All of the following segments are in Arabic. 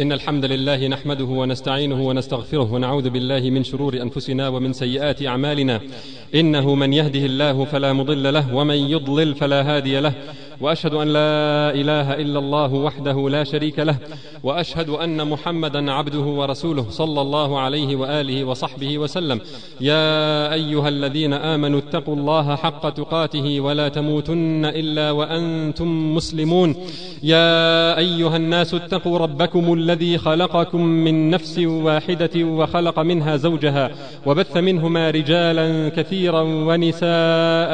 إن الحمد لله نحمده ونستعينه ونستغفره ونعوذ بالله من شرور أنفسنا ومن سيئات أعمالنا. إنه من يهده الله فلا مضل له ومن يضلل فلا هادي له. وأشهد أن لا إله إلا الله وحده لا شريك له وأشهد أن محمدا عبده ورسوله صلى الله عليه وآله وصحبه وسلم. يا أيها الذين آمنوا اتقوا الله حق تقاته ولا تموتن إلا وأنتم مسلمون. يا أيها الناس اتقوا ربكم الذي خلقكم من نفس واحدة وخلق منها زوجها وبث منهما رجالا كثيرا ونساء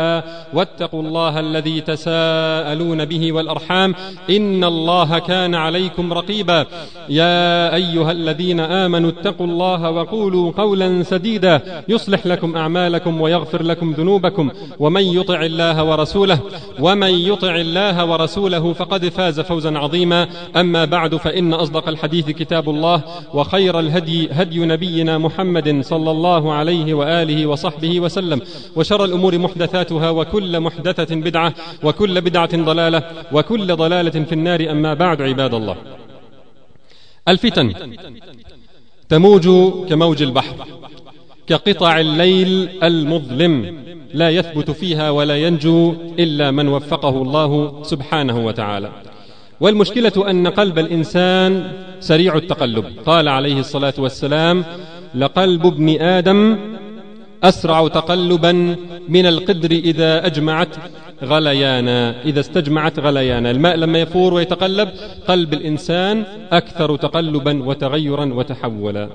واتقوا الله الذي تساءل تساءلون به والأرحام إن الله كان عليكم رقيبا. يا أيها الذين آمنوا اتقوا الله وقولوا قولا سديدا. يصلح لكم أعمالكم ويغفر لكم ذنوبكم. ومن يطع الله ورسوله ومن يطع الله ورسوله فقد فاز فوزا عظيما. أما بعد فإن أصدق الحديث كتاب الله وخير الهدي هدي نبينا محمد صلى الله عليه وآله وصحبه وسلم. وشر الأمور محدثاتها وكل محدثة بدعة وكل بدعة ضلالة وكل ضلالة في النار أما بعد عباد الله. الفتن تموج كموج البحر كقطع الليل المظلم لا يثبت فيها ولا ينجو إلا من وفقه الله سبحانه وتعالى. والمشكلة أن قلب الإنسان سريع التقلب. قال عليه الصلاة والسلام لقلب ابن آدم أسرع تقلبا من القدر إذا أجمعت غليانا. إذا استجمعت غليانا. الماء لما يفور ويتقلب قلب الإنسان أكثر تقلبا وتغيرا وتحولا.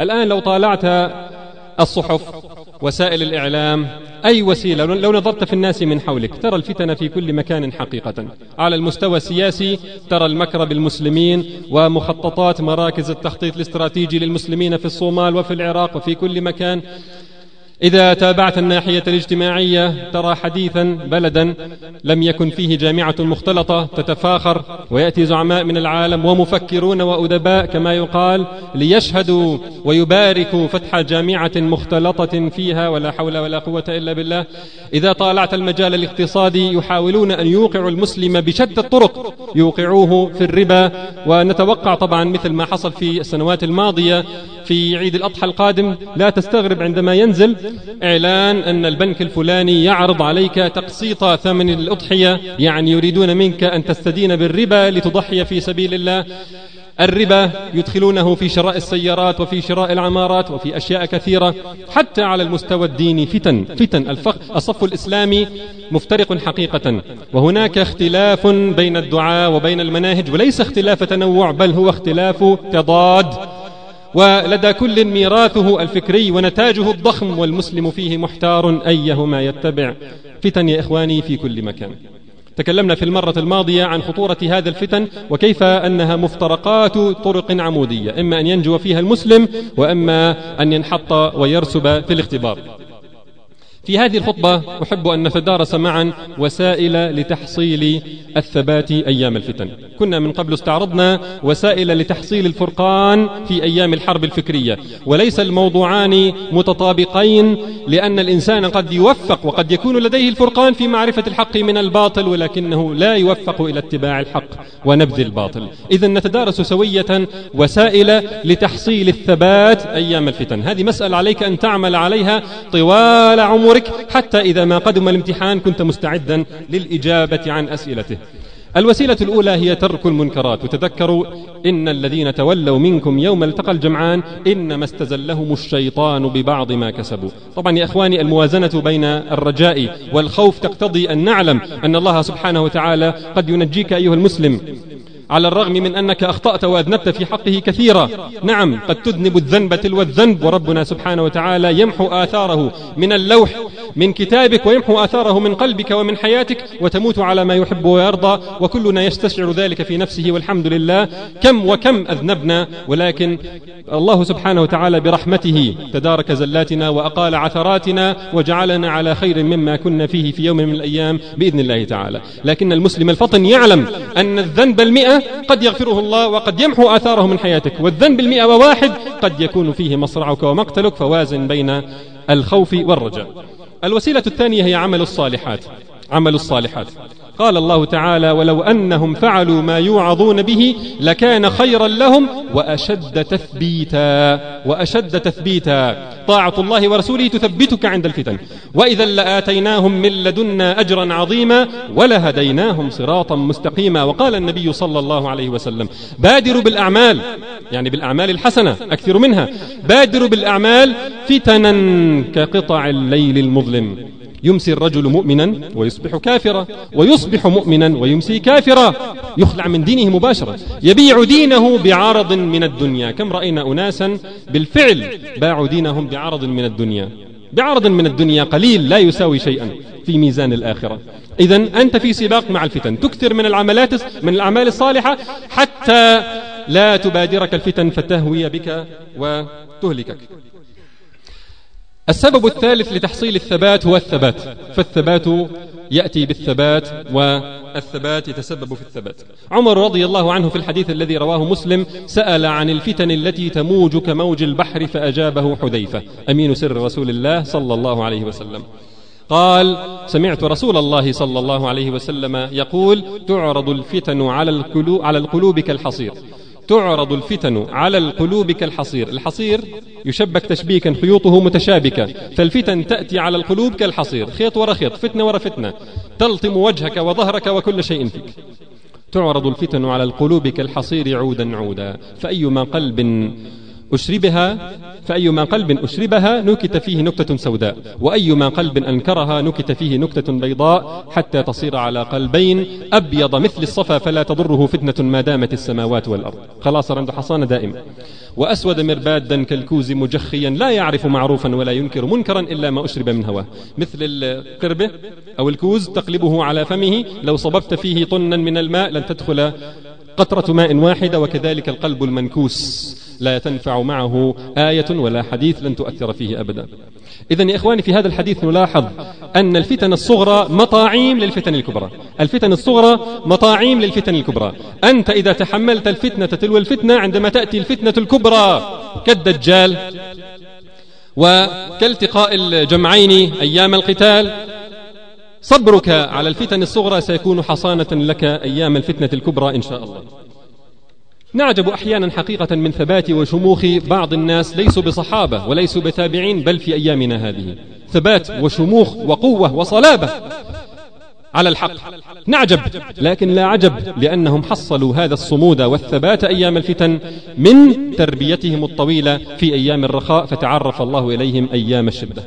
الآن لو طالعت الصحف وسائل الإعلام أي وسيلة لو نظرت في الناس من حولك ترى الفتن في كل مكان حقيقة. على المستوى السياسي ترى المكر بالمسلمين ومخططات مراكز التخطيط الاستراتيجي للمسلمين في الصومال وفي العراق وفي كل مكان. إذا تابعت الناحية الاجتماعية ترى حديثا بلدا لم يكن فيه جامعة مختلطة تتفاخر ويأتي زعماء من العالم ومفكرون وأدباء كما يقال ليشهدوا ويباركوا فتح جامعة مختلطة فيها ولا حول ولا قوة إلا بالله. إذا طالعت المجال الاقتصادي يحاولون أن يوقعوا المسلم بشتى الطرق يوقعوه في الربا. ونتوقع طبعا مثل ما حصل في السنوات الماضية في عيد الأضحى القادم لا تستغرب عندما ينزل إعلان أن البنك الفلاني يعرض عليك تقسيط ثمن الأضحية يعني يريدون منك أن تستدين بالربا لتضحي في سبيل الله. الربا يدخلونه في شراء السيارات وفي شراء العمارات وفي أشياء كثيرة حتى على المستوى الديني. فتن فتن الفق الصف الإسلامي مفترق حقيقة. وهناك اختلاف بين الدعاء وبين المناهج وليس اختلاف تنوع بل هو اختلاف تضاد. ولدى كل ميراثه الفكري ونتاجه الضخم والمسلم فيه محتار أيهما يتبع. فتن يا إخواني في كل مكان. تكلمنا في المرة الماضية عن خطورة هذا الفتن وكيف أنها مفترقات طرق عمودية إما أن ينجو فيها المسلم وإما أن ينحط ويرسب في الاختبار. في هذه الخطبة أحب أن نتدارس معا وسائل لتحصيل الثبات أيام الفتن. كنا من قبل استعرضنا وسائل لتحصيل الفرقان في أيام الحرب الفكرية. وليس الموضوعان متطابقين لأن الإنسان قد يوفق وقد يكون لديه الفرقان في معرفة الحق من الباطل ولكنه لا يوفق إلى اتباع الحق ونبذ الباطل. إذا نتدارس سوية وسائل لتحصيل الثبات أيام الفتن. هذه مسألة عليك أن تعمل عليها طوال عمرك. أمورك حتى إذا ما قدم الامتحان كنت مستعدا للإجابة عن أسئلته. الوسيلة الأولى هي ترك المنكرات. وتذكروا إن الذين تولوا منكم يوم التقى الجمعان إنما استزلهم الشيطان ببعض ما كسبوا. طبعا يا أخواني الموازنة بين الرجاء والخوف تقتضي أن نعلم أن الله سبحانه وتعالى قد ينجيك أيها المسلم. على الرغم من أنك أخطأت وأذنبت في حقه كثيرا. نعم قد تذنب الذنب تلو الذنب وربنا سبحانه وتعالى يمحو آثاره من اللوح من كتابك ويمحو آثاره من قلبك ومن حياتك وتموت على ما يحب ويرضى وكلنا يستشعر ذلك في نفسه والحمد لله. كم وكم أذنبنا ولكن الله سبحانه وتعالى برحمته تدارك زلاتنا وأقال عثراتنا وجعلنا على خير مما كنا فيه في يوم من الأيام بإذن الله تعالى. لكن المسلم الفطن يعلم أن الذنب المئة قد يغفره الله وقد يمحو آثاره من حياتك. والذنب المئة وواحد قد يكون فيه مصرعك ومقتلك فوازن بين الخوف والرجاء. الوسيلة الثانية هي عمل الصالحات. عمل الصالحات. قال الله تعالى ولو أنهم فعلوا ما يوعظون به لكان خيرا لهم وأشد تثبيتا وأشد تثبيتا. طاعة الله ورسوله تثبتك عند الفتن. وإذا لآتيناهم من لدنا أجرا عظيما ولهديناهم صراطا مستقيما. وقال النبي صلى الله عليه وسلم بادروا بالأعمال يعني بالأعمال الحسنة أكثر منها. بادروا بالأعمال فتنا كقطع الليل المظلم. يمسي الرجل مؤمنا ويصبح كافرا ويصبح مؤمنا ويمسي كافرا. يخلع من دينه مباشرة. يبيع دينه بعرض من الدنيا. كم رأينا أناسا بالفعل باعوا دينهم بعرض من الدنيا؟ بعرض من الدنيا قليل لا يساوي شيئا في ميزان الآخرة. إذا أنت في سباق مع الفتن. تكثر من العملات من الأعمال الصالحة حتى لا تبادرك الفتن فتهوي بك وتهلكك. السبب الثالث لتحصيل الثبات هو الثبات فالثبات يأتي بالثبات والثبات يتسبب في الثبات. عمر رضي الله عنه في الحديث الذي رواه مسلم سأل عن الفتن التي تموج كموج البحر فأجابه حذيفة أمين سر رسول الله صلى الله عليه وسلم. قال سمعت رسول الله صلى الله عليه وسلم يقول تعرض الفتن على القلوب, على القلوب كالحصير. تعرض الفتن على القلوب كالحصير. الحصير يشبك تشبيكا خيوطه متشابكة. فالفتن تأتي على القلوب كالحصير. خيط ورا خيط فتنة ورا فتنة. تلطم وجهك وظهرك وكل شيء فيك. تعرض الفتن على القلوب كالحصير عودا عودا. فأيما قلب أشربها فأيما قلب أشربها نكت فيه نكتة سوداء وأيما قلب أنكرها نكت فيه نكتة بيضاء حتى تصير على قلبين أبيض مثل الصفا فلا تضره فتنة ما دامت السماوات والأرض. خلاص عنده حصانة دائمة وأسود مربادا كالكوز مجخيا لا يعرف معروفا ولا ينكر منكرا إلا ما أشرب من هواه. مثل القربة أو الكوز تقلبه على فمه لو صببت فيه طنا من الماء لن تدخل قطرة ماء واحدة وكذلك القلب المنكوس. لا تنفع معه آية ولا حديث لن تؤثر فيه أبدا. إذا يا إخواني في هذا الحديث نلاحظ أن الفتن الصغرى مطاعيم للفتن الكبرى. الفتن الصغرى مطاعيم للفتن الكبرى. أنت إذا تحملت الفتنة تلو الفتنة عندما تأتي الفتنة الكبرى كالدجال وكالتقاء الجمعين أيام القتال صبرك على الفتن الصغرى سيكون حصانة لك أيام الفتنة الكبرى إن شاء الله. نعجب أحيانا حقيقة من ثبات وشموخ بعض الناس ليسوا بصحابة وليسوا بتابعين بل في أيامنا هذه. ثبات وشموخ وقوة وصلابة على الحق. نعجب لكن لا عجب لأنهم حصلوا هذا الصمود والثبات أيام الفتن من تربيتهم الطويلة في أيام الرخاء فتعرف الله إليهم أيام الشدة.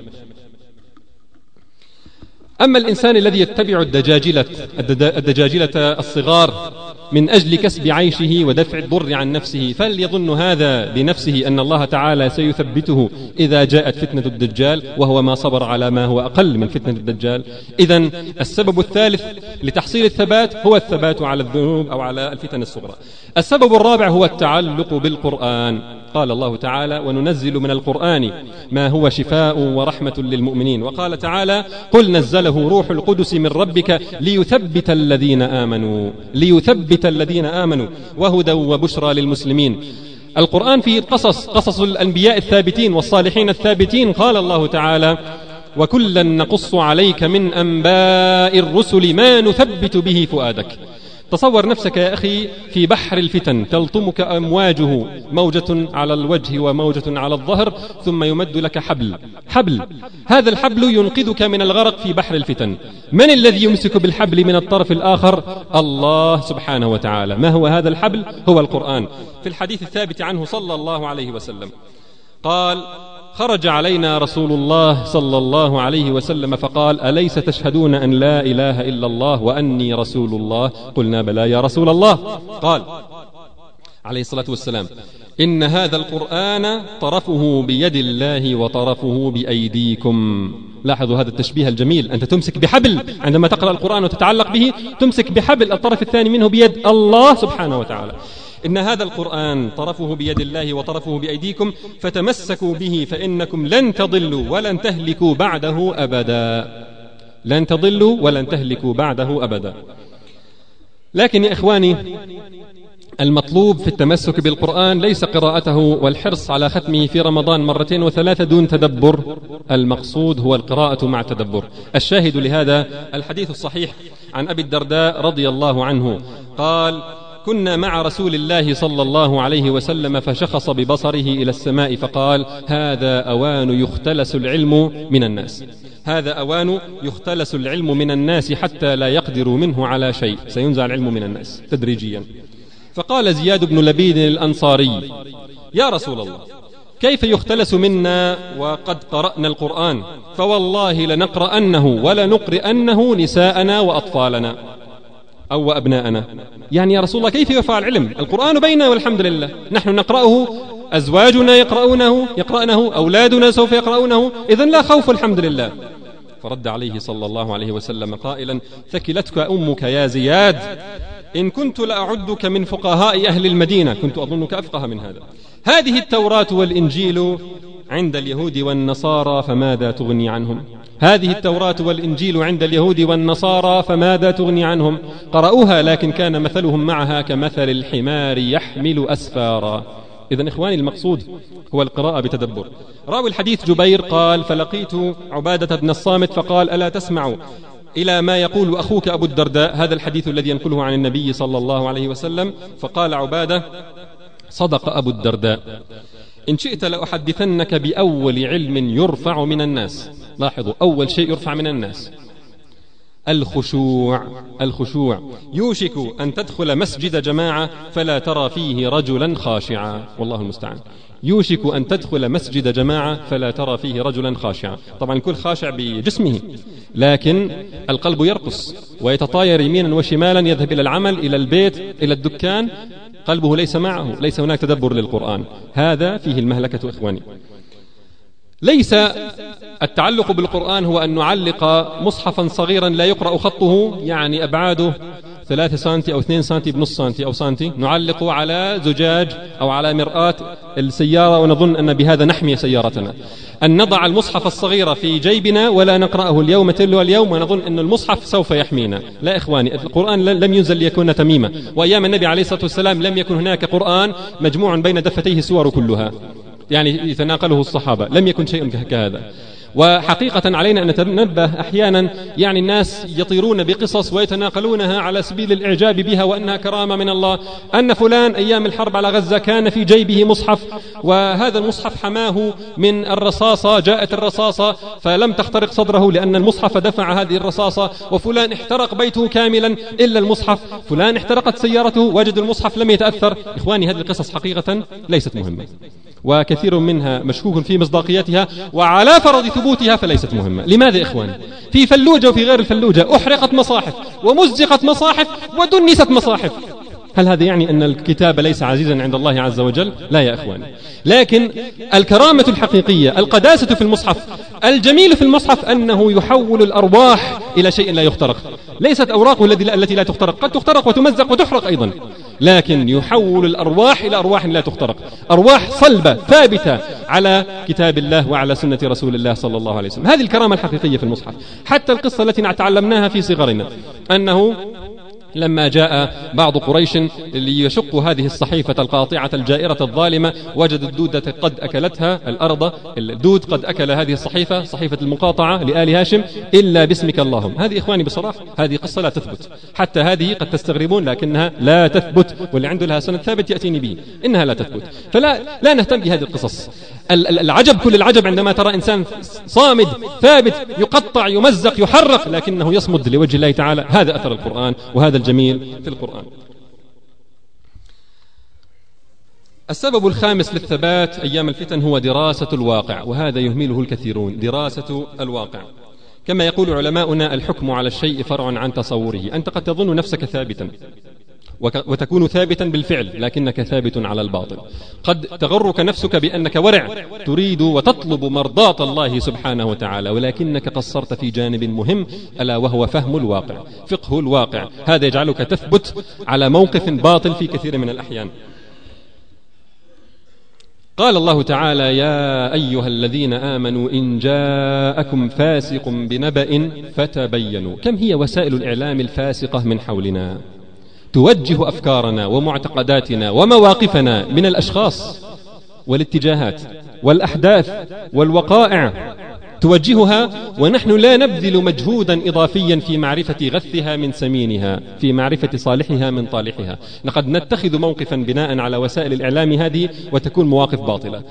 أما الإنسان الذي يتبع الدجاجلة الدجاجلة الصغار من أجل كسب عيشه ودفع الضر عن نفسه فليظن هذا بنفسه أن الله تعالى سيثبته إذا جاءت فتنة الدجال وهو ما صبر على ما هو أقل من فتنة الدجال؟ إذا السبب الثالث لتحصيل الثبات هو الثبات على الذنوب أو على الفتن الصغرى. السبب الرابع هو التعلق بالقرآن. قال الله تعالى وننزل من القرآن ما هو شفاء ورحمة للمؤمنين. وقال تعالى قل نزله روح القدس من ربك ليثبت الذين آمنوا ليثبت الذين آمنوا وهدى وبشرى للمسلمين. القرآن فيه قصص قصص الأنبياء الثابتين والصالحين الثابتين. قال الله تعالى وكلا نقص عليك من أنباء الرسل ما نثبت به فؤادك. تصور نفسك يا أخي في بحر الفتن تلطمك أمواجه موجة على الوجه وموجة على الظهر ثم يمد لك حبل. حبل. هذا الحبل ينقذك من الغرق في بحر الفتن. من الذي يمسك بالحبل من الطرف الآخر؟ الله سبحانه وتعالى. ما هو هذا الحبل؟ هو القرآن. في الحديث الثابت عنه صلى الله عليه وسلم. قال خرج علينا رسول الله صلى الله عليه وسلم فقال أليس تشهدون أن لا إله إلا الله وأني رسول الله؟ قلنا بلى يا رسول الله. قال عليه الصلاة والسلام إن هذا القرآن طرفه بيد الله وطرفه بأيديكم. لاحظوا هذا التشبيه الجميل أنت تمسك بحبل عندما تقرأ القرآن وتتعلق به تمسك بحبل الطرف الثاني منه بيد الله سبحانه وتعالى. إن هذا القرآن طرفه بيد الله وطرفه بأيديكم فتمسكوا به فإنكم لن تضلوا ولن تهلكوا بعده أبدا. لن تضلوا ولن تهلكوا بعده أبدا. لكن يا إخواني المطلوب في التمسك بالقرآن ليس قراءته والحرص على ختمه في رمضان مرتين وثلاثة دون تدبر. المقصود هو القراءة مع تدبر الشاهد لهذا الحديث الصحيح عن أبي الدرداء رضي الله عنه. قال كنا مع رسول الله صلى الله عليه وسلم فشخص ببصره إلى السماء فقال هذا أوان يختلس العلم من الناس. هذا أوان يختلس العلم من الناس حتى لا يقدروا منه على شيء. سينزع العلم من الناس تدريجيا. فقال زياد بن لبيد الأنصاري يا رسول الله كيف يختلس منا وقد قرأنا القرآن؟ فوالله لنقرأنه ولنقرئنه نساءنا وأطفالنا. أو أبناءنا يعني يا رسول الله كيف يرفع العلم القرآن بيننا والحمد لله. نحن نقرأه أزواجنا يقرؤونه يقرأنه أولادنا سوف يقرؤونه. إذا لا خوف الحمد لله. فرد عليه صلى الله عليه وسلم قائلا ثكلتك أمك يا زياد. إن كنت لأعدك من فقهاء أهل المدينة. كنت أظنك أفقه من هذا. هذه التوراة والإنجيل عند اليهود والنصارى فماذا تغني عنهم؟ هذه التوراة والإنجيل عند اليهود والنصارى فماذا تغني عنهم؟ قرأوها لكن كان مثلهم معها كمثل الحمار يحمل أسفارا. إذا إخواني المقصود هو القراءة بتدبر. راوي الحديث جبير قال فلقيت عبادة بن الصامت فقال ألا تسمع إلى ما يقول أخوك أبو الدرداء؟ هذا الحديث الذي ينقله عن النبي صلى الله عليه وسلم. فقال عبادة صدق أبو الدرداء. إن شئت لأحدثنك بأول علم يرفع من الناس. لاحظوا أول شيء يرفع من الناس. الخشوع الخشوع. يوشك أن تدخل مسجد جماعة فلا ترى فيه رجلا خاشعا والله المستعان. يوشك أن تدخل مسجد جماعة فلا ترى فيه رجلا خاشعا طبعا الكل خاشع بجسمه. لكن القلب يرقص ويتطاير يمينا وشمالا يذهب إلى العمل إلى البيت إلى الدكان. قلبه ليس معه ليس هناك تدبر للقرآن. هذا فيه المهلكة إخواني. ليس التعلق بالقرآن هو أن نعلق مصحفا صغيرا لا يقرأ خطه يعني أبعاده ثلاثة سنتي أو اثنين سنتي بنص سنتي أو سنتي. نعلقه على زجاج أو على مرآة السيارة ونظن أن بهذا نحمي سيارتنا. أن نضع المصحف الصغير في جيبنا ولا نقرأه اليوم تلو اليوم ونظن أن المصحف سوف يحمينا. لا إخواني القرآن لم ينزل ليكون تميمة وأيام النبي عليه الصلاة والسلام لم يكن هناك قرآن مجموع بين دفتيه السور كلها. يعني يتناقله الصحابة. لم يكن شيء كهذا. وحقيقة علينا أن نتنبه أحيانا يعني الناس يطيرون بقصص ويتناقلونها على سبيل الإعجاب بها وأنها كرامة من الله. أن فلان أيام الحرب على غزة كان في جيبه مصحف وهذا المصحف حماه من الرصاصة جاءت الرصاصة فلم تخترق صدره لأن المصحف دفع هذه الرصاصة وفلان احترق بيته كاملا إلا المصحف. فلان احترقت سيارته وجد المصحف لم يتأثر. إخواني هذه القصص حقيقة ليست مهمة. وكثير منها مشكوك في مصداقيتها وعلى فرض ثبوتها فليست مهمة. لماذا إخواني؟ في فلوجة وفي غير الفلوجة أحرقت مصاحف ومزقت مصاحف ودنست مصاحف. هل هذا يعني أن الكتاب ليس عزيزا عند الله عز وجل؟ لا يا أخواني. لكن الكرامة الحقيقية القداسة في المصحف الجميل في المصحف أنه يحول الأرواح إلى شيء لا يخترق. ليست أوراقه التي لا تخترق. قد تخترق وتمزق وتحرق أيضا. لكن يحول الأرواح إلى أرواح لا تخترق. أرواح صلبة ثابتة على كتاب الله وعلى سنة رسول الله صلى الله عليه وسلم. هذه الكرامة الحقيقية في المصحف. حتى القصة التي تعلمناها في صغرنا أنه لما جاء بعض قريش ليشق هذه الصحيفة القاطعة الجائرة الظالمة وجد الدودة قد أكلتها الأرض الدود قد أكل هذه الصحيفة صحيفة المقاطعة لآل هاشم إلا باسمك اللهم. هذه إخواني بصراحة هذه قصة لا تثبت. حتى هذه قد تستغربون لكنها لا تثبت واللي عنده لها سند ثابت يأتيني به. إنها لا تثبت. فلا لا نهتم بهذه القصص. العجب كل العجب عندما ترى إنسان صامد ثابت يقطع يمزق يحرق لكنه يصمد لوجه الله تعالى. هذا أثر القرآن وهذا الجميل في القرآن. السبب الخامس للثبات أيام الفتن هو دراسة الواقع وهذا يهمله الكثيرون دراسة الواقع. كما يقول علماؤنا الحكم على الشيء فرع عن تصوره. أنت قد تظن نفسك ثابتا. وتكون ثابتا بالفعل لكنك ثابت على الباطل. قد تغرك نفسك بأنك ورع تريد وتطلب مرضاة الله سبحانه وتعالى ولكنك قصرت في جانب مهم ألا وهو فهم الواقع. فقه الواقع. هذا يجعلك تثبت على موقف باطل في كثير من الأحيان. قال الله تعالى يا أيها الذين آمنوا إن جاءكم فاسق بنبأ فتبينوا. كم هي وسائل الإعلام الفاسقة من حولنا؟ توجه أفكارنا ومعتقداتنا ومواقفنا من الأشخاص والاتجاهات والأحداث والوقائع. توجهها ونحن لا نبذل مجهودا إضافيا في معرفة غثها من سمينها في معرفة صالحها من طالحها. لقد نتخذ موقفا بناء على وسائل الإعلام هذه وتكون مواقف باطلة.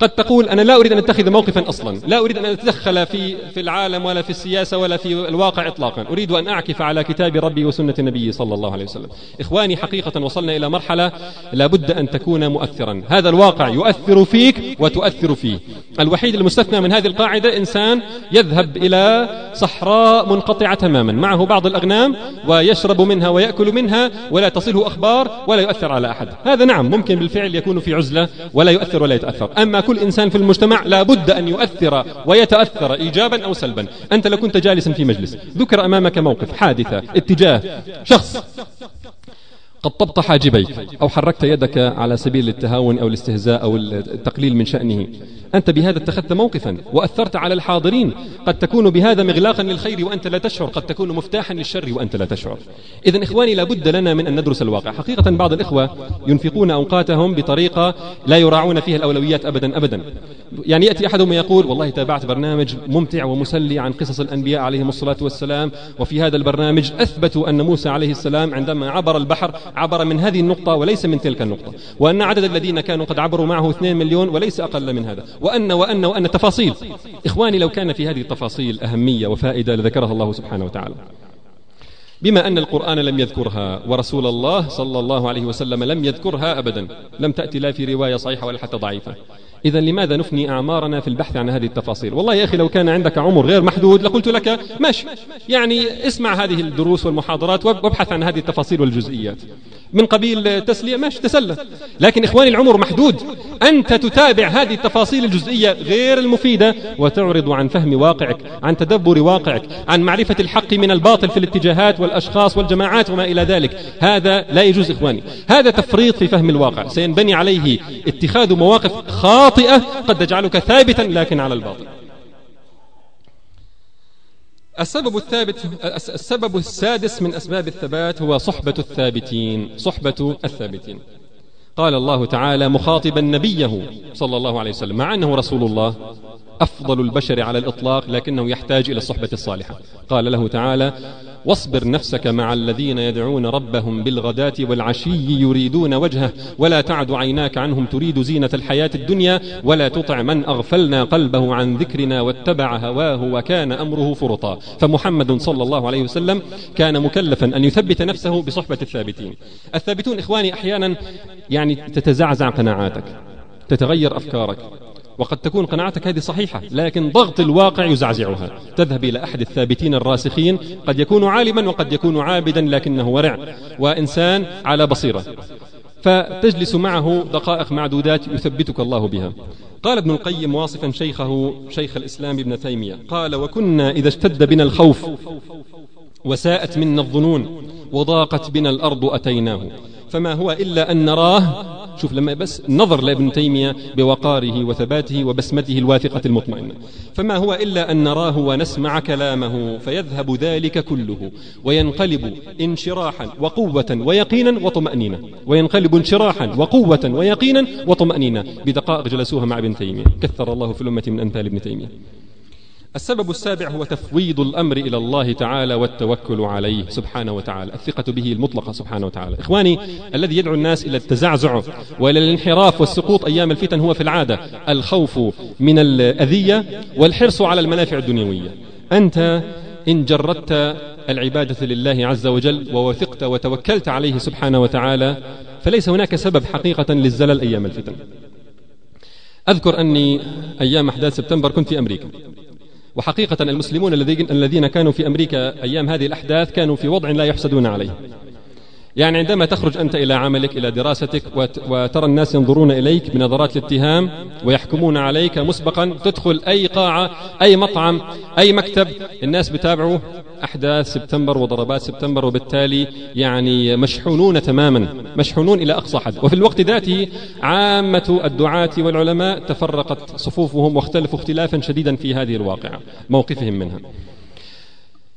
قد تقول أنا لا أريد أن أتخذ موقفا أصلا. لا أريد أن أتدخل في, في العالم ولا في السياسة ولا في الواقع إطلاقا. أريد أن أعكف على كتاب ربي وسنة النبي صلى الله عليه وسلم. إخواني حقيقة وصلنا إلى مرحلة لابد أن تكون مؤثرا. هذا الواقع يؤثر فيك وتؤثر فيه. الوحيد المستثنى من هذه القاعدة إنسان يذهب إلى صحراء منقطعة تماما. معه بعض الأغنام ويشرب منها ويأكل منها ولا تصله أخبار ولا يؤثر على أحد. هذا نعم ممكن بالفعل يكون في عزلة ولا يؤثر ولا يتأثر. أما كل إنسان في المجتمع لا بد أن يؤثر ويتأثر إيجابا أو سلبا. أنت لو كنت جالسا في مجلس ذكر أمامك موقف حادثة اتجاه شخص. قد طبط حاجبيك أو حركت يدك على سبيل التهاون أو الاستهزاء أو التقليل من شأنه. أنت بهذا اتخذت موقفا وأثرت على الحاضرين. قد تكون بهذا مغلاقا للخير وأنت لا تشعر. قد تكون مفتاحا للشر وأنت لا تشعر. إذا إخواني لابد لنا من أن ندرس الواقع. حقيقة بعض الإخوة ينفقون أوقاتهم بطريقة لا يراعون فيها الأولويات أبدا أبدا. يعني يأتي أحدهم يقول والله تابعت برنامج ممتع ومسلي عن قصص الأنبياء عليهم الصلاة والسلام. وفي هذا البرنامج أثبتوا أن موسى عليه السلام عندما عبر البحر عبر من هذه النقطة وليس من تلك النقطة. وأن عدد الذين كانوا قد عبروا معه 2 مليون وليس أقل من هذا. وأن وأن وأن تفاصيل. إخواني لو كان في هذه التفاصيل أهمية وفائدة لذكرها الله سبحانه وتعالى. بما أن القرآن لم يذكرها ورسول الله صلى الله عليه وسلم لم يذكرها أبدا لم تأتي لا في رواية صحيحة ولا حتى ضعيفة. إذا لماذا نفني أعمارنا في البحث عن هذه التفاصيل؟ والله يا أخي لو كان عندك عمر غير محدود لقلت لك ماشي. يعني اسمع هذه الدروس والمحاضرات وابحث عن هذه التفاصيل والجزئيات. من قبيل تسلية ماشي تسلى. لكن إخواني العمر محدود. أنت تتابع هذه التفاصيل الجزئية غير المفيدة وتعرض عن فهم واقعك عن تدبر واقعك عن معرفة الحق من الباطل في الاتجاهات والأشخاص والجماعات وما إلى ذلك. هذا لا يجوز إخواني. هذا تفريط في فهم الواقع. سينبني عليه اتخاذ مواقف خاطئة قد تجعلك ثابتا لكن على الباطل. السبب الثابت السبب السادس من أسباب الثبات هو صحبة الثابتين. صحبة الثابتين. قال الله تعالى مخاطبا نبيه صلى الله عليه وسلم. مع أنه رسول الله. أفضل البشر على الإطلاق لكنه يحتاج إلى الصحبة الصالحة. قال له تعالى واصبر نفسك مع الذين يدعون ربهم بالغداة والعشي يريدون وجهه ولا تعد عيناك عنهم تريد زينة الحياة الدنيا ولا تطع من أغفلنا قلبه عن ذكرنا واتبع هواه وكان أمره فرطا. فمحمد صلى الله عليه وسلم كان مكلفا أن يثبت نفسه بصحبة الثابتين. الثابتون إخواني أحيانا يعني تتزعزع قناعاتك تتغير أفكارك وقد تكون قناعتك هذه صحيحة لكن ضغط الواقع يزعزعها. تذهب إلى أحد الثابتين الراسخين قد يكون عالما وقد يكون عابدا لكنه ورع وإنسان على بصيرة. فتجلس معه دقائق معدودات يثبتك الله بها. قال ابن القيم واصفا شيخه شيخ الإسلام ابن تيمية قال وكنا إذا اشتد بنا الخوف وساءت منا الظنون وضاقت بنا الأرض أتيناه فما هو إلا أن نراه شوف لما بس نظر لابن تيمية بوقاره وثباته وبسمته الواثقة المطمئنة فما هو إلا أن نراه ونسمع كلامه فيذهب ذلك كله وينقلب انشراحا وقوة ويقينا وطمأنينة. وينقلب انشراحا وقوة ويقينا وطمأنينة. بدقائق جلسوها مع ابن تيمية. كثر الله في الأمة من أمثال ابن تيمية. السبب السابع هو تفويض الأمر إلى الله تعالى والتوكل عليه سبحانه وتعالى الثقة به المطلقة سبحانه وتعالى. إخواني الذي يدعو الناس إلى التزعزع وإلى الانحراف والسقوط أيام الفتن هو في العادة الخوف من الأذية والحرص على المنافع الدنيوية. أنت إن جردت العبادة لله عز وجل ووثقت وتوكلت عليه سبحانه وتعالى فليس هناك سبب حقيقة للزلل أيام الفتن. أذكر أني أيام أحداث سبتمبر كنت في أمريكا. وحقيقة المسلمون الذين كانوا في أمريكا أيام هذه الأحداث كانوا في وضع لا يحسدون عليه. يعني عندما تخرج أنت إلى عملك إلى دراستك وترى الناس ينظرون إليك بنظرات الاتهام ويحكمون عليك مسبقا تدخل أي قاعة أي مطعم أي مكتب الناس بتابعوا أحداث سبتمبر وضربات سبتمبر وبالتالي يعني مشحونون تماما مشحونون إلى أقصى حد. وفي الوقت ذاته عامة الدعاة والعلماء تفرقت صفوفهم واختلفوا اختلافا شديدا في هذه الواقعة موقفهم منها.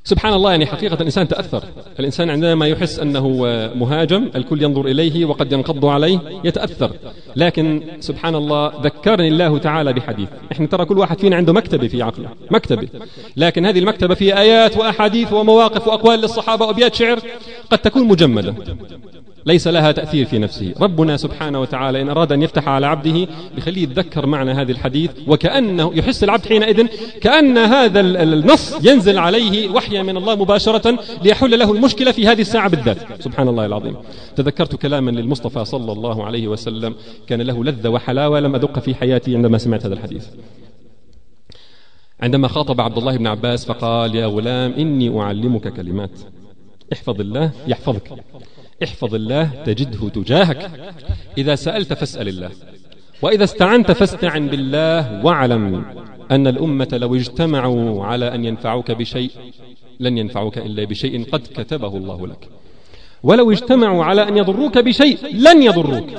سبحان الله يعني حقيقة الإنسان تأثر. الإنسان عندما يحس أنه مهاجم الكل ينظر إليه وقد ينقض عليه يتأثر. لكن سبحان الله ذكرني الله تعالى بحديث. إحنا ترى كل واحد فينا عنده مكتبة في عقله مكتبة. لكن هذه المكتبة فيها آيات وأحاديث ومواقف وأقوال للصحابة وأبيات شعر قد تكون مجمدة. ليس لها تأثير في نفسه. ربنا سبحانه وتعالى إن أراد أن يفتح على عبده بخليه يتذكر معنى هذه الحديث وكأنه يحس العبد حينئذ كأن هذا النص ينزل عليه وحيا من الله مباشرة ليحل له المشكلة في هذه الساعة بالذات. سبحان الله العظيم. تذكرت كلاما للمصطفى صلى الله عليه وسلم كان له لذة وحلاوة لم أدق في حياتي عندما سمعت هذا الحديث. عندما خاطب عبد الله بن عباس فقال يا غلام إني أعلمك كلمات. احفظ الله يحفظك. احفظ الله تجده تجاهك. إذا سألت فاسأل الله. وإذا استعنت فاستعن بالله واعلم أن الأمة لو اجتمعوا على أن ينفعوك بشيء لن ينفعوك إلا بشيء قد كتبه الله لك. ولو اجتمعوا على أن يضروك بشيء لن يضروك.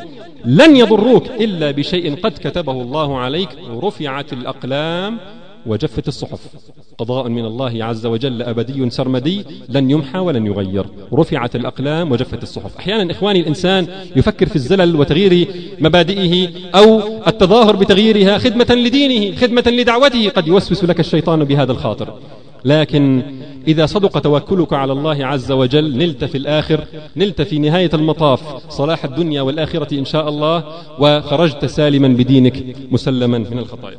لن يضروك إلا بشيء قد كتبه الله عليك. رفعت الأقلام وجفت الصحف. قضاء من الله عز وجل أبدي سرمدي لن يمحى ولن يغير. رفعت الأقلام وجفت الصحف. أحيانا إخواني الإنسان يفكر في الزلل وتغيير مبادئه أو التظاهر بتغييرها خدمة لدينه خدمة لدعوته. قد يوسوس لك الشيطان بهذا الخاطر. لكن إذا صدق توكلك على الله عز وجل نلت في الآخر نلت في نهاية المطاف صلاح الدنيا والآخرة إن شاء الله وخرجت سالما بدينك مسلما من الخطايا.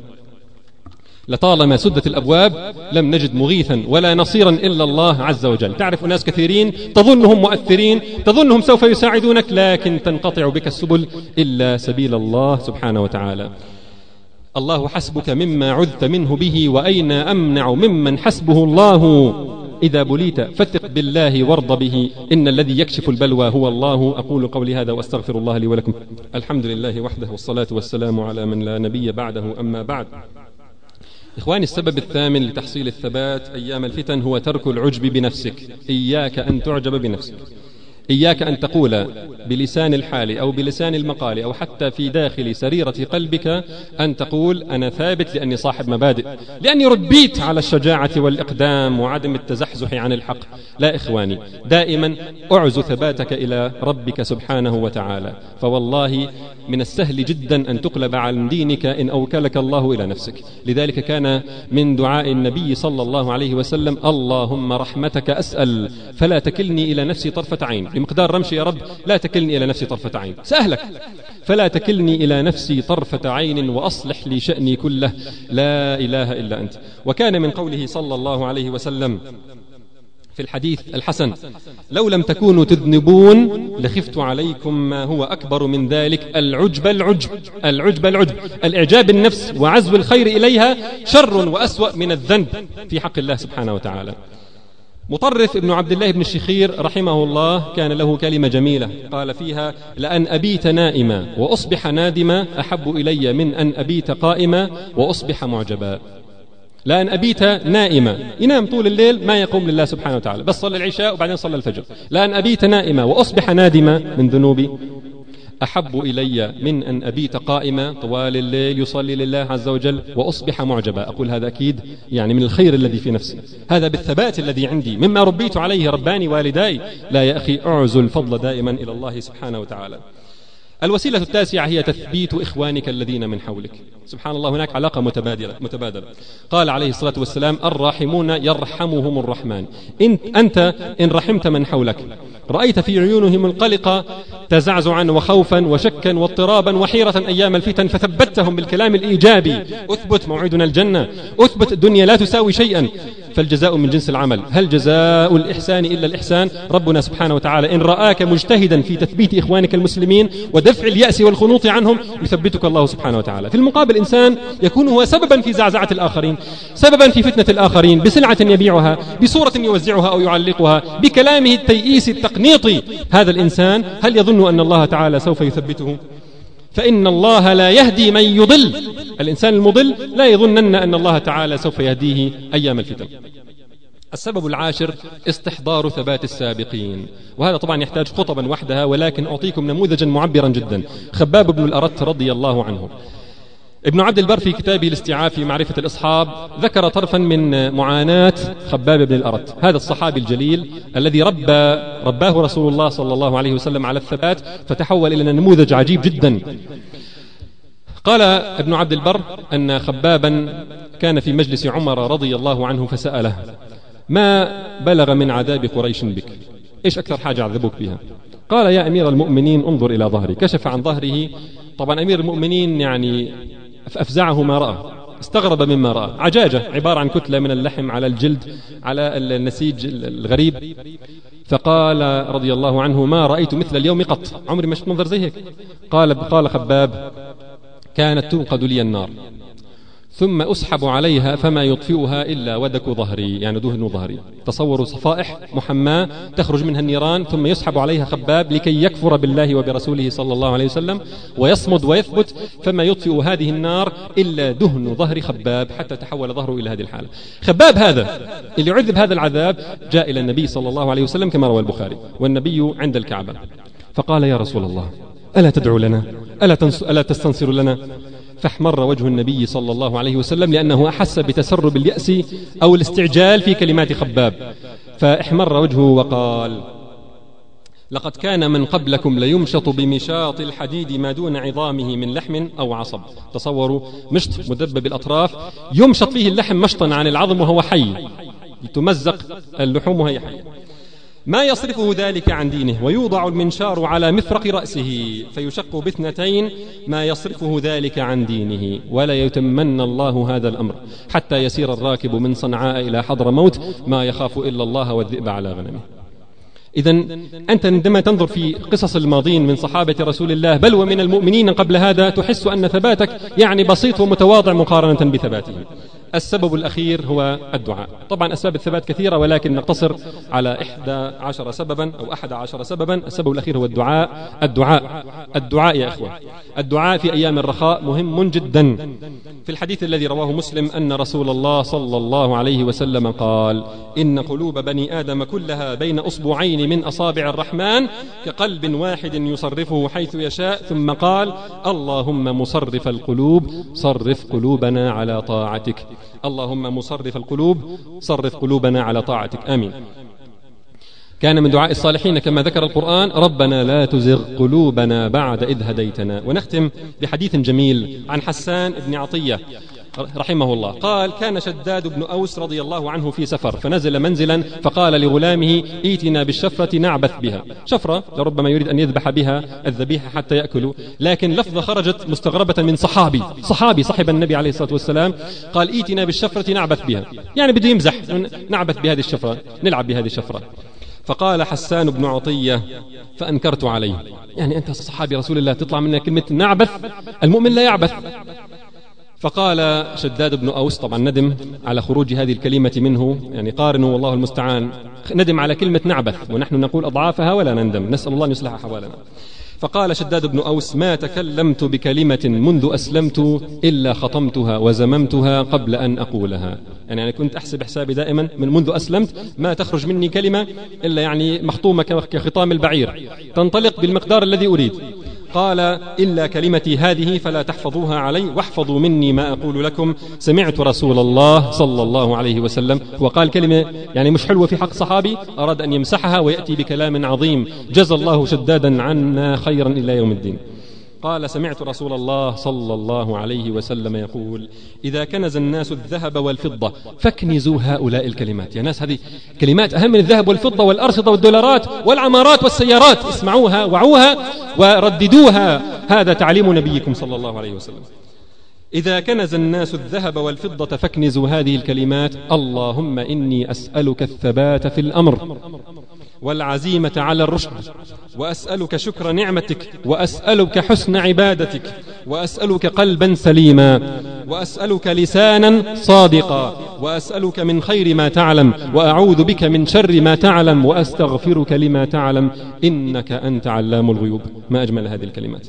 لطالما سدت الأبواب لم نجد مغيثا ولا نصيرا إلا الله عز وجل. تعرف ناس كثيرين تظنهم مؤثرين تظنهم سوف يساعدونك لكن تنقطع بك السبل إلا سبيل الله سبحانه وتعالى. الله حسبك مما عذت منه به وأين أمنع ممن حسبه الله؟ إذا بليت فثق بالله وارض به. إن الذي يكشف البلوى هو الله. أقول قولي هذا وأستغفر الله لي ولكم. الحمد لله وحده والصلاة والسلام على من لا نبي بعده. أما بعد. إخواني السبب الثامن لتحصيل الثبات أيام الفتن هو ترك العجب بنفسك. إياك أن تعجب بنفسك. إياك أن تقول بلسان الحال أو بلسان المقال أو حتى في داخل سريرة قلبك أن تقول أنا ثابت لأني صاحب مبادئ لأني ربيت على الشجاعة والإقدام وعدم التزحزح عن الحق. لا إخواني دائما أعز ثباتك إلى ربك سبحانه وتعالى. فوالله من السهل جدا أن تقلب عن دينك إن أوكلك الله إلى نفسك. لذلك كان من دعاء النبي صلى الله عليه وسلم اللهم رحمتك أسأل فلا تكلني إلى نفسي طرفة عين. بمقدار رمشي يا رب لا تكلني إلى نفسي طرفة عين. سأهلك. فلا تكلني إلى نفسي طرفة عين وأصلح لي شأني كله. لا إله إلا أنت. وكان من قوله صلى الله عليه وسلم في الحديث الحسن لو لم تكونوا تذنبون لخفت عليكم ما هو أكبر من ذلك العجب العجب العجب العجب. الإعجاب النفس وعزو الخير إليها شر وأسوأ من الذنب في حق الله سبحانه وتعالى. مطرف ابن عبد الله بن الشخير رحمه الله كان له كلمة جميلة. قال فيها لأن أبيت نائما وأصبح نادما أحب إلي من أن أبيت قائما وأصبح معجبا. لأن أبيت نائما. ينام طول الليل ما يقوم لله سبحانه وتعالى. بس صلى العشاء وبعدين صلى الفجر. لأن أبيت نائما وأصبح نادما من ذنوبي. أحب إلي من أن أبيت قائما طوال الليل يصلي لله عز وجل وأصبح معجبا. أقول هذا أكيد يعني من الخير الذي في نفسي. هذا بالثبات الذي عندي. مما ربيت عليه رباني والداي. لا يا أخي أعزو الفضل دائما إلى الله سبحانه وتعالى. الوسيلة التاسعة هي تثبيت إخوانك الذين من حولك. سبحان الله هناك علاقة متبادلة, متبادلة. قال عليه الصلاة والسلام الراحمون يرحمهم الرحمن. إن أنت إن رحمت من حولك. رأيت في عيونهم القلقة تزعزعا وخوفا وشكا واضطرابا وحيرة أيام الفتن فثبتهم بالكلام الإيجابي. أثبت موعدنا الجنة. أثبت الدنيا لا تساوي شيئا. فالجزاء من جنس العمل. هل جزاء الإحسان إلا الإحسان؟ ربنا سبحانه وتعالى إن رآك مجتهدا في تثبيت إخوانك المسلمين ودفع اليأس والخنوط عنهم يثبتك الله سبحانه وتعالى. في المقابل إنسان يكون هو سببا في زعزعة الآخرين سببا في فتنة الآخرين بسلعة يبيعها بصورة يوزعها أو يعلقها بكلامه التيئيس التقنيطي. هذا الإنسان هل يظن أن الله تعالى سوف يثبته؟ فإن الله لا يهدي من يضل. الإنسان المضل لا يظنن أن الله تعالى سوف يهديه أيام الفتن. السبب العاشر استحضار ثبات السابقين. وهذا طبعا يحتاج خطبا وحدها ولكن أعطيكم نموذجا معبرا جدا. خباب بن الأرت رضي الله عنه. ابن عبد البر في كتابه الاستيعاب في معرفة الأصحاب ذكر طرفا من معاناة خباب بن الأرت هذا الصحابي الجليل الذي ربى رباه رسول الله صلى الله عليه وسلم على الثبات فتحول إلى نموذج عجيب جدا. قال ابن عبد البر أن خبابا كان في مجلس عمر رضي الله عنه فسأله ما بلغ من عذاب قريش بك؟ إيش أكثر حاجة عذبوك بها؟ قال يا أمير المؤمنين انظر إلى ظهري. كشف عن ظهره. طبعا أمير المؤمنين يعني أفزعه ما رأى استغرب مما رأى. عجاجة عبارة عن كتلة من اللحم على الجلد على النسيج الغريب. فقال رضي الله عنه ما رأيت مثل اليوم قط. عمري ما شفت منظر زي هيك. قال قال خباب كانت توقد لي النار. ثم أسحب عليها فما يطفئها إلا ودك ظهري يعني دهن ظهري. تصوروا صفائح محماة تخرج منها النيران ثم يسحب عليها خباب لكي يكفر بالله وبرسوله صلى الله عليه وسلم ويصمد ويثبت فما يطفئ هذه النار إلا دهن ظهر خباب حتى تحول ظهره إلى هذه الحالة. خباب هذا اللي عذب هذا العذاب جاء إلى النبي صلى الله عليه وسلم كما روى البخاري والنبي عند الكعبة. فقال يا رسول الله ألا تدعو لنا؟ ألا, ألا تستنصر لنا؟ فاحمر وجه النبي صلى الله عليه وسلم لأنه أحس بتسرب اليأس أو الاستعجال في كلمات خباب. فاحمر وجهه وقال لقد كان من قبلكم ليمشط بمشاط الحديد ما دون عظامه من لحم أو عصب. تصوروا مشط مدبب الأطراف يمشط فيه اللحم مشطا عن العظم وهو حي. تمزق اللحوم وهي حية. ما يصرفه ذلك عن دينه ويوضع المنشار على مفرق رأسه فيشق باثنتين ما يصرفه ذلك عن دينه ولا يتمن الله هذا الأمر حتى يسير الراكب من صنعاء إلى حضر موت ما يخاف إلا الله والذئب على غنمه. إذا أنت عندما تنظر في قصص الماضين من صحابة رسول الله بل ومن المؤمنين قبل هذا تحس أن ثباتك يعني بسيط ومتواضع مقارنة بثباته. السبب الأخير هو الدعاء. طبعا أسباب الثبات كثيرة ولكن نقتصر على إحدى عشر سببا أو أحد عشر سببا. السبب الأخير هو الدعاء. الدعاء. الدعاء يا إخوة. الدعاء في أيام الرخاء مهم جدا. في الحديث الذي رواه مسلم أن رسول الله صلى الله عليه وسلم قال إن قلوب بني آدم كلها بين أصبعين من أصابع الرحمن كقلب واحد يصرفه حيث يشاء. ثم قال اللهم مصرف القلوب صرف قلوبنا على طاعتك. اللهم مصرف القلوب صرف قلوبنا على طاعتك. آمين. كان من دعاء الصالحين كما ذكر القرآن ربنا لا تزغ قلوبنا بعد إذ هديتنا. ونختم بحديث جميل عن حسان بن عطية. رحمه الله قال كان شداد بن أوس رضي الله عنه في سفر فنزل منزلا فقال لغلامه ايتنا بالشفرة نعبث بها. شفرة لربما يريد أن يذبح بها الذبيحة حتى يأكلوا لكن لفظة خرجت مستغربة من صحابي صحابي صاحب النبي عليه الصلاة والسلام قال ايتنا بالشفرة نعبث بها. يعني بده يمزح نعبث بهذه الشفرة نلعب بهذه الشفرة. فقال حسان بن عطية فأنكرت عليه. يعني أنت صحابي رسول الله تطلع منك كلمة نعبث المؤمن لا يعبث. فقال شداد بن أوس طبعا ندم على خروج هذه الكلمة منه يعني قارنوا والله المستعان. ندم على كلمة نعبث ونحن نقول أضعافها ولا نندم نسأل الله أن يصلح أحوالنا. فقال شداد بن أوس ما تكلمت بكلمة منذ أسلمت إلا خطمتها وزممتها قبل أن أقولها. يعني أنا كنت أحسب حسابي دائما من منذ أسلمت ما تخرج مني كلمة إلا يعني مخطومة كخطام البعير. تنطلق بالمقدار الذي أريد. قال إلا كلمتي هذه فلا تحفظوها علي واحفظوا مني ما أقول لكم. سمعت رسول الله صلى الله عليه وسلم وقال كلمة يعني مش حلوة في حق صحابي أراد أن يمسحها ويأتي بكلام عظيم. جزى الله شدادا عنا خيرا إلى يوم الدين. قال سمعت رسول الله صلى الله عليه وسلم يقول إذا كنز الناس الذهب والفضة فاكنزوا هؤلاء الكلمات. يا ناس هذه كلمات أهم من الذهب والفضة والأرصدة والدولارات والعمارات والسيارات. اسمعوها وعوها ورددوها. هذا تعليم نبيكم صلى الله عليه وسلم. إذا كنز الناس الذهب والفضة فاكنزوا هذه الكلمات. اللهم إني أسألك الثبات في الأمر. والعزيمة على الرشد. وأسألك شكر نعمتك وأسألك حسن عبادتك وأسألك قلبا سليما وأسألك لسانا صادقا وأسألك من خير ما تعلم وأعوذ بك من شر ما تعلم وأستغفرك لما تعلم إنك أنت علام الغيوب. ما أجمل هذه الكلمات.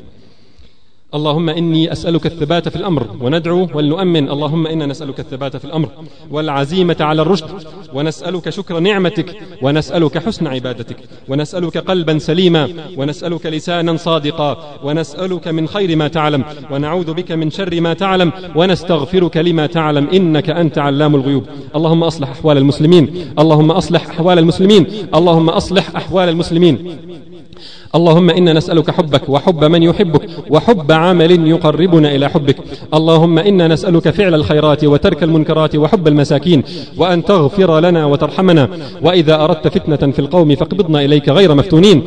اللهم إني أسألك الثبات في الأمر وندعو ولنؤمن. اللهم إنا نسألك الثبات في الأمر والعزيمة على الرشد. ونسألك شكر نعمتك. ونسألك حسن عبادتك. ونسألك قلبا سليما. ونسألك لسانا صادقا. ونسألك من خير ما تعلم. ونعوذ بك من شر ما تعلم. ونستغفرك لما تعلم. إنك أنت علام الغيوب. اللهم أصلح أحوال المسلمين. اللهم أصلح أحوال المسلمين. اللهم أصلح أحوال المسلمين. اللهم إنا نسألك حبك وحب من يحبك وحب عمل يقربنا إلى حبك. اللهم إنا نسألك فعل الخيرات وترك المنكرات وحب المساكين وأن تغفر لنا وترحمنا. وإذا أردت فتنة في القوم فاقبضنا إليك غير مفتونين.